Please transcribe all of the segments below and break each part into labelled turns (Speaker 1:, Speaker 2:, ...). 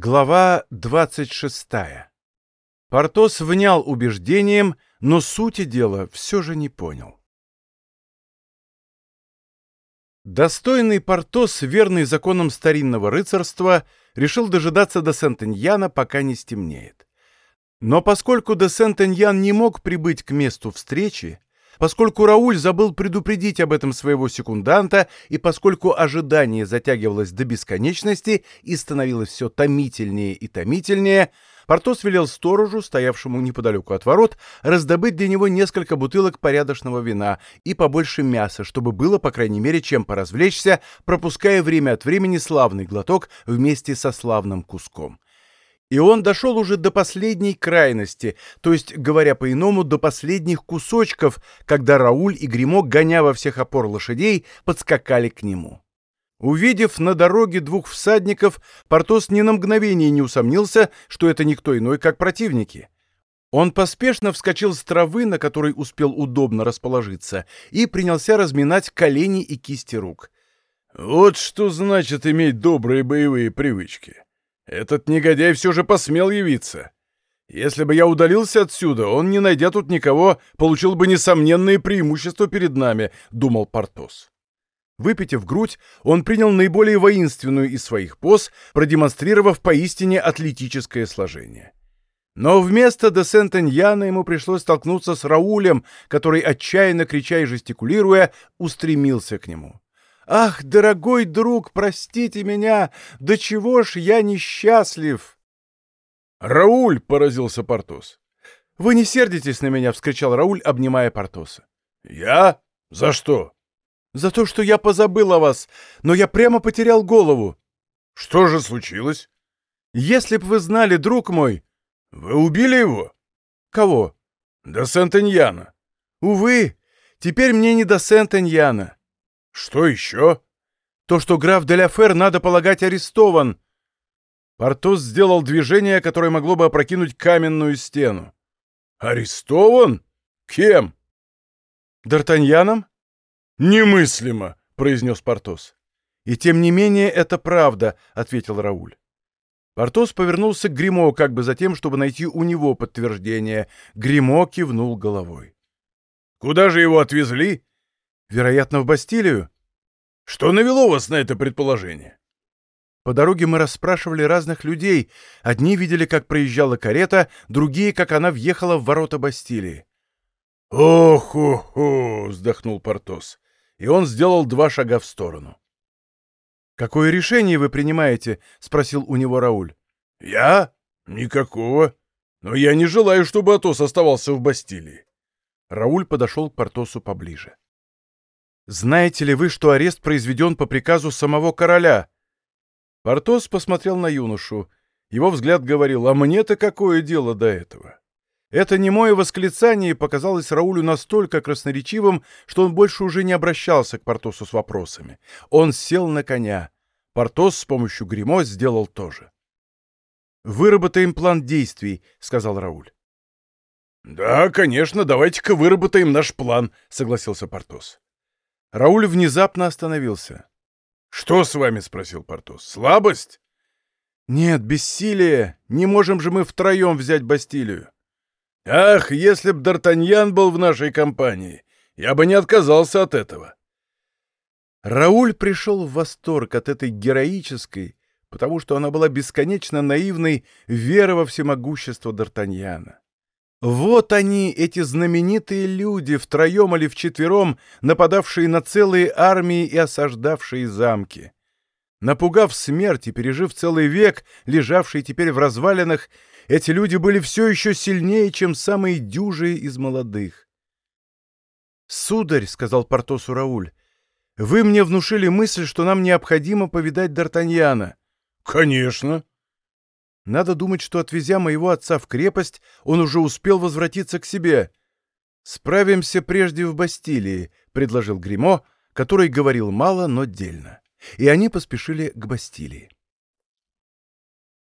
Speaker 1: Глава 26. Портос внял убеждением, но сути дела все же не понял. Достойный Портос, верный законам старинного рыцарства, решил дожидаться до Сент-Эньяна, пока не стемнеет. Но поскольку де Сент-Эньян не мог прибыть к месту встречи, Поскольку Рауль забыл предупредить об этом своего секунданта, и поскольку ожидание затягивалось до бесконечности и становилось все томительнее и томительнее, Портос велел сторожу, стоявшему неподалеку от ворот, раздобыть для него несколько бутылок порядочного вина и побольше мяса, чтобы было, по крайней мере, чем поразвлечься, пропуская время от времени славный глоток вместе со славным куском. И он дошел уже до последней крайности, то есть, говоря по-иному, до последних кусочков, когда Рауль и Гримо, гоня во всех опор лошадей, подскакали к нему. Увидев на дороге двух всадников, Портос ни на мгновение не усомнился, что это никто иной, как противники. Он поспешно вскочил с травы, на которой успел удобно расположиться, и принялся разминать колени и кисти рук.
Speaker 2: «Вот что значит иметь добрые боевые привычки!» Этот негодяй все же посмел явиться. Если бы я удалился отсюда, он, не найдя тут никого, получил бы несомненные преимущества перед нами, — думал Портос.
Speaker 1: Выпитив грудь, он принял наиболее воинственную из своих поз, продемонстрировав поистине атлетическое сложение. Но вместо де Сент-Эньяна ему пришлось столкнуться с Раулем, который, отчаянно крича и жестикулируя, устремился к нему. Ах, дорогой друг, простите меня! До чего ж я несчастлив!»
Speaker 2: «Рауль!» — поразился Портос.
Speaker 1: «Вы не сердитесь на меня!» — вскричал Рауль, обнимая Портоса.
Speaker 2: «Я? За что?»
Speaker 1: «За то, что я позабыл о вас, но я прямо потерял голову».
Speaker 2: «Что же случилось?»
Speaker 1: «Если б вы знали, друг мой...»
Speaker 2: «Вы убили его?»
Speaker 1: «Кого?»
Speaker 2: «До Сент-Эньяна».
Speaker 1: «Увы, теперь мне не до Сент-Эньяна.
Speaker 2: Что еще?
Speaker 1: То, что граф де Ляфер, надо полагать, арестован. Портос сделал движение, которое могло бы опрокинуть каменную стену.
Speaker 2: Арестован? Кем?
Speaker 1: Д'Артаньяном?
Speaker 2: Немыслимо, произнес Портос.
Speaker 1: И тем не менее это правда, ответил Рауль. Портос повернулся к Гримо, как бы за тем, чтобы найти у него подтверждение. Гримо кивнул головой.
Speaker 2: «Куда же его отвезли?»
Speaker 1: Вероятно, в Бастилию.
Speaker 2: Что навело вас на это предположение?
Speaker 1: По дороге мы расспрашивали разных людей. Одни видели, как проезжала карета, другие, как она въехала в ворота Бастилии.
Speaker 2: «Ох-хо-хо!» — вздохнул Портос. И он сделал два шага в сторону.
Speaker 1: «Какое решение вы принимаете?» — спросил у него Рауль.
Speaker 2: «Я? Никакого. Но я не желаю, чтобы Атос оставался в Бастилии».
Speaker 1: Рауль подошел к Портосу поближе. Знаете ли вы, что арест произведен по приказу самого короля?» Портос посмотрел на юношу. Его взгляд говорил, «А мне-то какое дело до этого?» Это немое восклицание показалось Раулю настолько красноречивым, что он больше уже не обращался к Портосу с вопросами. Он сел на коня. Портос с помощью гримо сделал то же. «Выработаем план действий», — сказал Рауль.
Speaker 2: «Да, конечно, давайте-ка выработаем наш план», — согласился Портос.
Speaker 1: Рауль внезапно остановился.
Speaker 2: «Что с вами?» — спросил Портос. «Слабость?»
Speaker 1: «Нет, бессилие. Не можем же мы втроем взять Бастилию».
Speaker 2: «Ах, если б Д'Артаньян был в нашей компании, я бы не отказался от этого».
Speaker 1: Рауль пришел в восторг от этой героической, потому что она была бесконечно наивной, веры во всемогущество Д'Артаньяна. Вот они, эти знаменитые люди, втроем или вчетвером, нападавшие на целые армии и осаждавшие замки. Напугав смерть и пережив целый век, лежавший теперь в развалинах, эти люди были все еще сильнее, чем самые дюжие из молодых. «Сударь», — сказал Портосу Рауль, — «вы мне внушили мысль, что нам необходимо повидать Д'Артаньяна».
Speaker 2: «Конечно»,
Speaker 1: надо думать, что, отвезя моего отца в крепость, он уже успел возвратиться к себе. «Справимся прежде в Бастилии», — предложил Гримо, который говорил мало, но дельно. И они поспешили к Бастилии.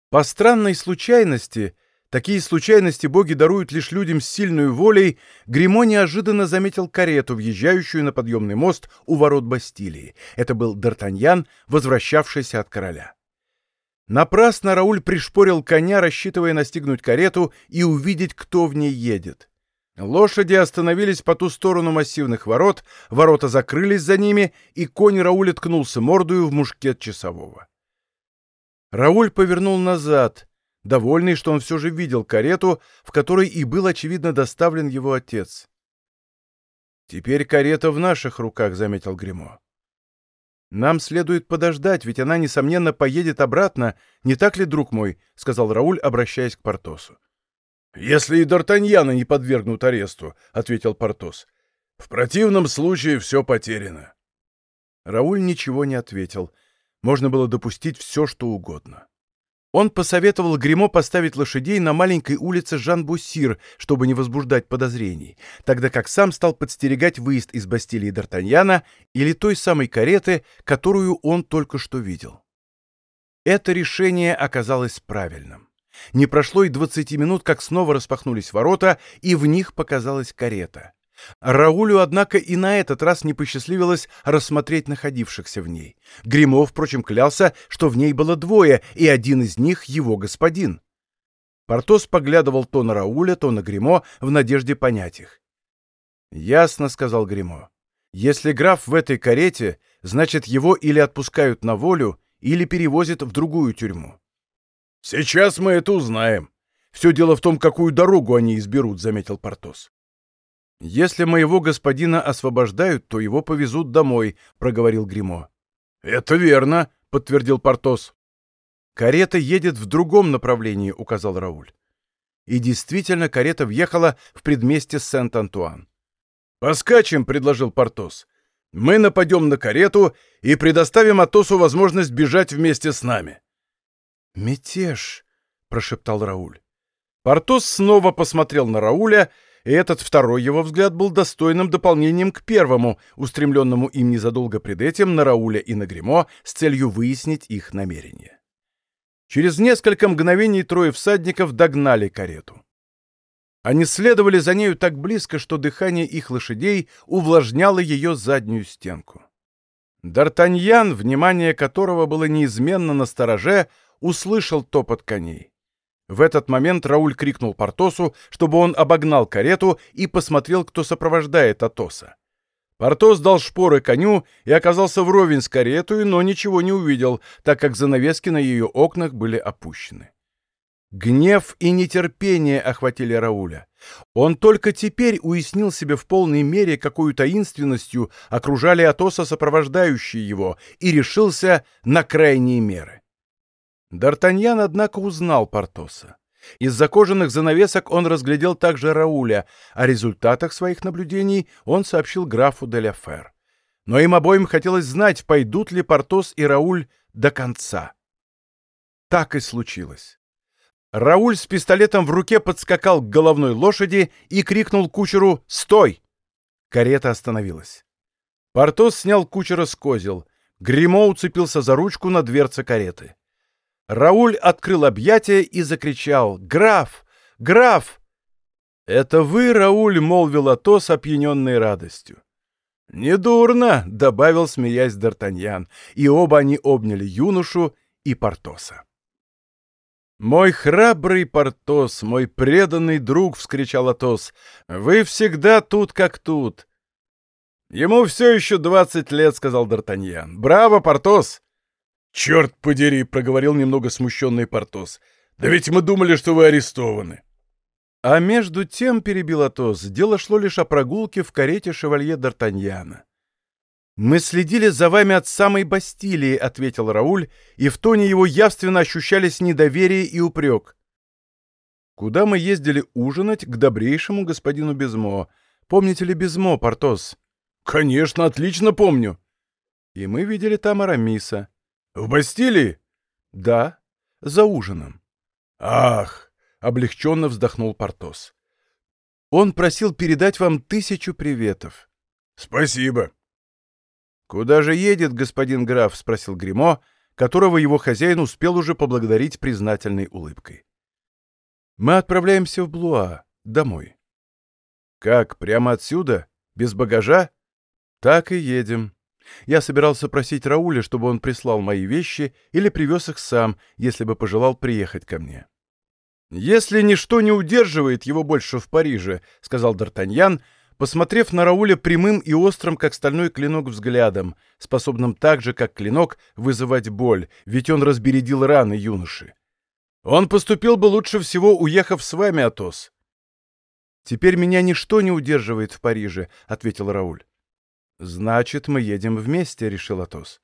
Speaker 1: По странной случайности, такие случайности боги даруют лишь людям с сильной волей, Гримо неожиданно заметил карету, въезжающую на подъемный мост у ворот Бастилии. Это был Д'Артаньян, возвращавшийся от короля. Напрасно Рауль пришпорил коня, рассчитывая настигнуть карету и увидеть, кто в ней едет. Лошади остановились по ту сторону массивных ворот, ворота закрылись за ними, и конь Рауля ткнулся мордою в мушкет часового. Рауль повернул назад, довольный, что он все же видел карету, в которой и был, очевидно, доставлен его отец. «Теперь карета в наших руках», — заметил Гремо. «Нам следует подождать, ведь она, несомненно, поедет обратно, не так ли, друг мой?» — сказал Рауль, обращаясь к Портосу.
Speaker 2: «Если и Д'Артаньяна не подвергнут аресту», — ответил Портос. «В противном случае все потеряно».
Speaker 1: Рауль ничего не ответил. Можно было допустить все, что угодно. Он посоветовал Гремо поставить лошадей на маленькой улице Жан-Буссир, чтобы не возбуждать подозрений, тогда как сам стал подстерегать выезд из Бастилии Д'Артаньяна или той самой кареты, которую он только что видел. Это решение оказалось правильным. Не прошло и двадцати минут, как снова распахнулись ворота, и в них показалась карета. Раулю, однако, и на этот раз не посчастливилось рассмотреть находившихся в ней. Гримо, впрочем, клялся, что в ней было двое, и один из них — его господин. Портос поглядывал то на Рауля, то на Гримо в надежде понять их. «Ясно», — сказал Гримо. «Если граф в этой карете, значит, его или отпускают на волю, или перевозят в другую тюрьму».
Speaker 2: «Сейчас мы это узнаем. Все дело в том, какую дорогу они изберут», — заметил Портос.
Speaker 1: «Если моего господина освобождают, то его повезут домой», — проговорил Гримо.
Speaker 2: «Это верно», — подтвердил Портос.
Speaker 1: «Карета едет в другом направлении», — указал Рауль. И действительно, карета въехала в предместье Сент-Антуан.
Speaker 2: «Поскачем», — предложил Портос. «Мы нападем на карету и предоставим Атосу возможность бежать вместе с нами».
Speaker 1: «Мятеж», — прошептал Рауль.
Speaker 2: Портос снова посмотрел на Рауля и этот второй его взгляд был достойным дополнением к первому, устремленному им незадолго пред этим на Рауля и на Гремо с целью выяснить их намерения. Через несколько мгновений трое всадников догнали карету. Они следовали за нею так близко, что дыхание их лошадей увлажняло ее заднюю стенку. Д'Артаньян, внимание которого было неизменно на стороже, услышал топот коней. В этот момент Рауль крикнул Портосу, чтобы он обогнал карету и посмотрел, кто сопровождает Атоса. Портос дал шпоры коню и оказался вровень с каретой, но ничего не увидел, так как занавески на ее окнах были опущены. Гнев и нетерпение охватили Рауля. Он только теперь уяснил себе в полной мере, какую таинственностью окружали Атоса сопровождающие его, и решился на крайние меры. Д'Артаньян, однако, узнал Портоса. Из-за кожаных занавесок он разглядел также Рауля, о результатах своих наблюдений он сообщил графу де ля Фер. Но им обоим хотелось знать, пойдут ли Портос и Рауль до конца. Так и случилось. Рауль с пистолетом в руке подскакал к головной лошади и крикнул кучеру «Стой!». Карета остановилась. Портос снял кучера с козел. Гримо уцепился за ручку на дверце кареты. Рауль открыл объятия и закричал «Граф! Граф!» «Это вы, Рауль!» — молвил Атос, опьяненный радостью. «Недурно!» — добавил, смеясь Д'Артаньян, и оба они обняли юношу и Портоса. «Мой храбрый Портос, мой преданный друг!» — вскричал Атос. «Вы всегда тут как тут!» «Ему все еще двадцать лет», — сказал Д'Артаньян. «Браво, Портос! «Черт подери!» — проговорил немного смущенный Портос. «Да ведь мы думали, что вы арестованы!»
Speaker 1: А между тем, — перебил Атос, — дело шло лишь о прогулке в карете шевалье Д'Артаньяна. «Мы следили за вами от самой Бастилии», — ответил Рауль, и в тоне его явственно ощущались недоверие и упрек. «Куда мы ездили ужинать к добрейшему господину Безмо? Помните ли Безмо, Портос?»
Speaker 2: «Конечно, отлично помню».
Speaker 1: «И мы видели там Арамиса».
Speaker 2: «В Бастилии?»
Speaker 1: «Да, за ужином».
Speaker 2: «Ах!»
Speaker 1: — облегченно вздохнул Портос. «Он просил передать вам тысячу приветов».
Speaker 2: «Спасибо».
Speaker 1: «Куда же едет господин граф?» — спросил Гримо, которого его хозяин успел уже поблагодарить признательной улыбкой. «Мы отправляемся в Блуа, домой». «Как, прямо отсюда? Без багажа?» «Так и едем. Я собирался просить Рауля, чтобы он прислал мои вещи или привез их сам, если бы пожелал приехать ко мне. «Если ничто не удерживает его больше в Париже», — сказал Д'Артаньян, посмотрев на Рауля прямым и острым, как стальной клинок, взглядом, способным так же, как клинок, вызывать боль, ведь он разбередил раны юноши. «Он поступил бы лучше всего, уехав с вами, Атос». «Теперь меня ничто не удерживает в Париже», — ответил Рауль. «Значит, мы едем вместе», — решил Атос.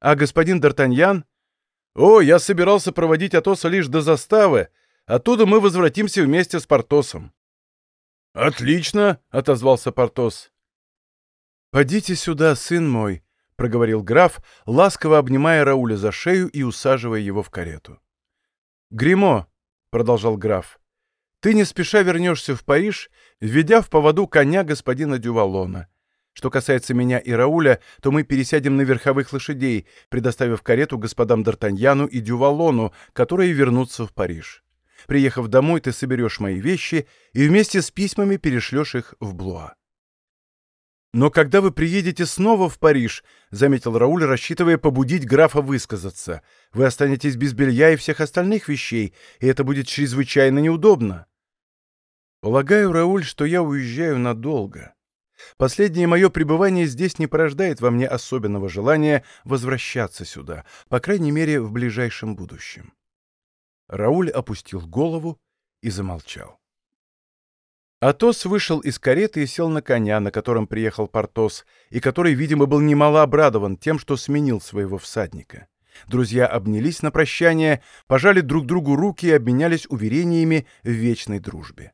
Speaker 1: «А господин Д'Артаньян?» «О, я собирался проводить Атоса лишь до заставы, Оттуда мы возвратимся вместе с Портосом».
Speaker 2: «Отлично!» — отозвался Портос.
Speaker 1: «Подите сюда, сын мой», — проговорил граф, ласково обнимая Рауля за шею и усаживая его в карету. «Гримо», — продолжал граф, — «ты не спеша вернешься в Париж, введя в поводу коня господина Дювалона. Что касается меня и Рауля, то мы пересядем на верховых лошадей, предоставив карету господам Д'Артаньяну и Дювалону, которые вернутся в Париж. Приехав домой, ты соберешь мои вещи и вместе с письмами перешлешь их в Блуа. «Но когда вы приедете снова в Париж», — заметил Рауль, рассчитывая побудить графа высказаться, — «вы останетесь без белья и всех остальных вещей, и это будет чрезвычайно неудобно». «Полагаю, Рауль, что я уезжаю надолго. Последнее мое пребывание здесь не порождает во мне особенного желания возвращаться сюда, по крайней мере, в ближайшем будущем». Рауль опустил голову и замолчал. Атос вышел из кареты и сел на коня, на котором приехал Портос, и который, видимо, был немало обрадован тем, что сменил своего всадника. Друзья обнялись на прощание, пожали друг другу руки и обменялись уверениями в вечной дружбе.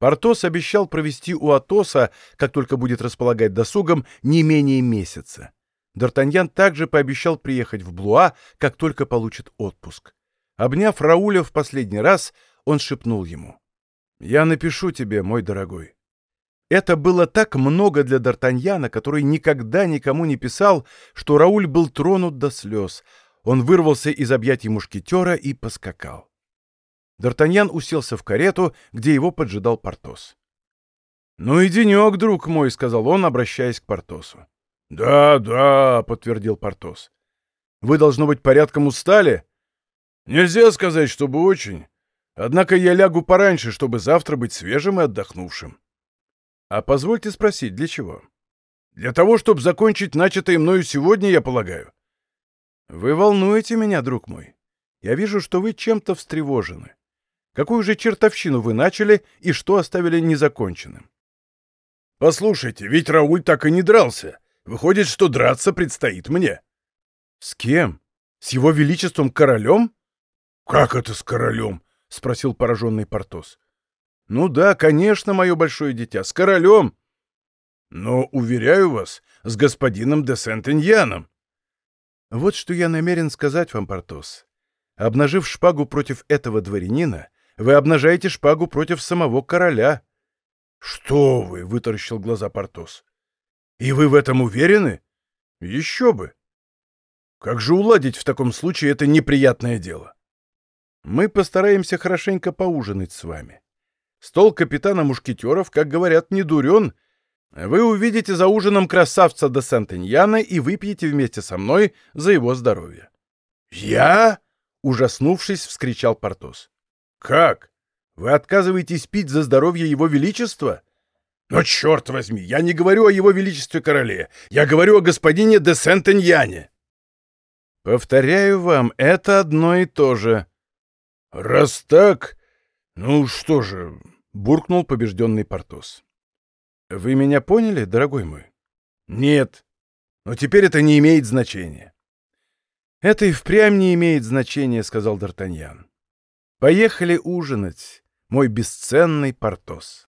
Speaker 1: Портос обещал провести у Атоса, как только будет располагать досугом, не менее месяца. Д'Артаньян также пообещал приехать в Блуа, как только получит отпуск. Обняв Рауля в последний раз, он шепнул ему. «Я напишу тебе, мой дорогой». Это было так много для Д'Артаньяна, который никогда никому не писал, что Рауль был тронут до слез. Он вырвался из объятий мушкетера и поскакал. Д'Артаньян уселся в карету, где его поджидал Портос. «Ну и денек, друг мой», — сказал он, обращаясь к Портосу.
Speaker 2: «Да, да», — подтвердил Портос.
Speaker 1: «Вы, должно быть, порядком устали?»
Speaker 2: Нельзя сказать, чтобы очень. Однако я лягу пораньше, чтобы завтра быть свежим и отдохнувшим.
Speaker 1: А позвольте спросить, для чего?
Speaker 2: Для того, чтобы закончить начатое мною сегодня, я полагаю.
Speaker 1: Вы волнуете меня, друг мой. Я вижу, что вы чем-то встревожены. Какую же чертовщину вы начали и что оставили незаконченным?
Speaker 2: Послушайте, ведь Рауль так и не дрался. Выходит, что драться предстоит мне.
Speaker 1: С кем? С его величеством королем?
Speaker 2: «Как это с королем?» — спросил пораженный Портос.
Speaker 1: «Ну да, конечно, мое большое дитя, с королем!»
Speaker 2: «Но, уверяю вас, с господином де Сент-Иньяном!»
Speaker 1: «Вот что я намерен сказать вам, Портос. Обнажив шпагу против этого дворянина, вы обнажаете шпагу против самого короля».
Speaker 2: «Что вы!» — вытаращил глаза Портос. «И вы в этом уверены?»
Speaker 1: «Еще бы!»
Speaker 2: «Как же уладить в таком случае это неприятное дело?»
Speaker 1: Мы постараемся хорошенько поужинать с вами. Стол капитана мушкетеров, как говорят, не дурен. Вы увидите за ужином красавца де Сентеньяна и выпьете вместе со мной за его здоровье.
Speaker 2: «Я?»
Speaker 1: — ужаснувшись, вскричал Портос.
Speaker 2: «Как?
Speaker 1: Вы отказываетесь пить за здоровье его величества?»
Speaker 2: «Но черт возьми, я не говорю о его величестве короле, я говорю о господине де Сентеньяне!»
Speaker 1: «Повторяю вам, это одно и то же»,
Speaker 2: «Раз так, ну что же...»
Speaker 1: — буркнул побежденный Портос. «Вы меня поняли, дорогой мой?»
Speaker 2: «Нет. Но теперь это не имеет значения».
Speaker 1: «Это и впрямь не имеет значения», — сказал Д'Артаньян. «Поехали ужинать, мой бесценный Портос».